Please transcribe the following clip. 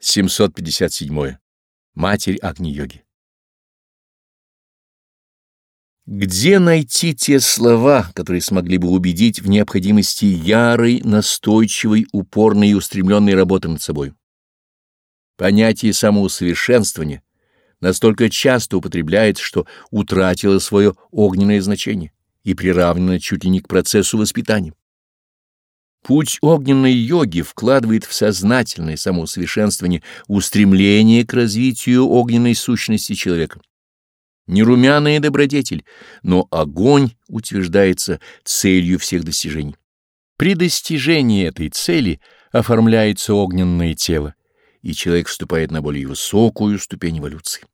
757. Матерь Агни-йоги. Где найти те слова, которые смогли бы убедить в необходимости ярой, настойчивой, упорной и устремленной работы над собой? Понятие самоусовершенствования настолько часто употребляется, что утратило свое огненное значение и приравнено чуть ли не к процессу воспитания. Путь огненной йоги вкладывает в сознательное самоусовершенствование устремление к развитию огненной сущности человека. Не румяная добродетель, но огонь утверждается целью всех достижений. При достижении этой цели оформляется огненное тело, и человек вступает на более высокую ступень эволюции.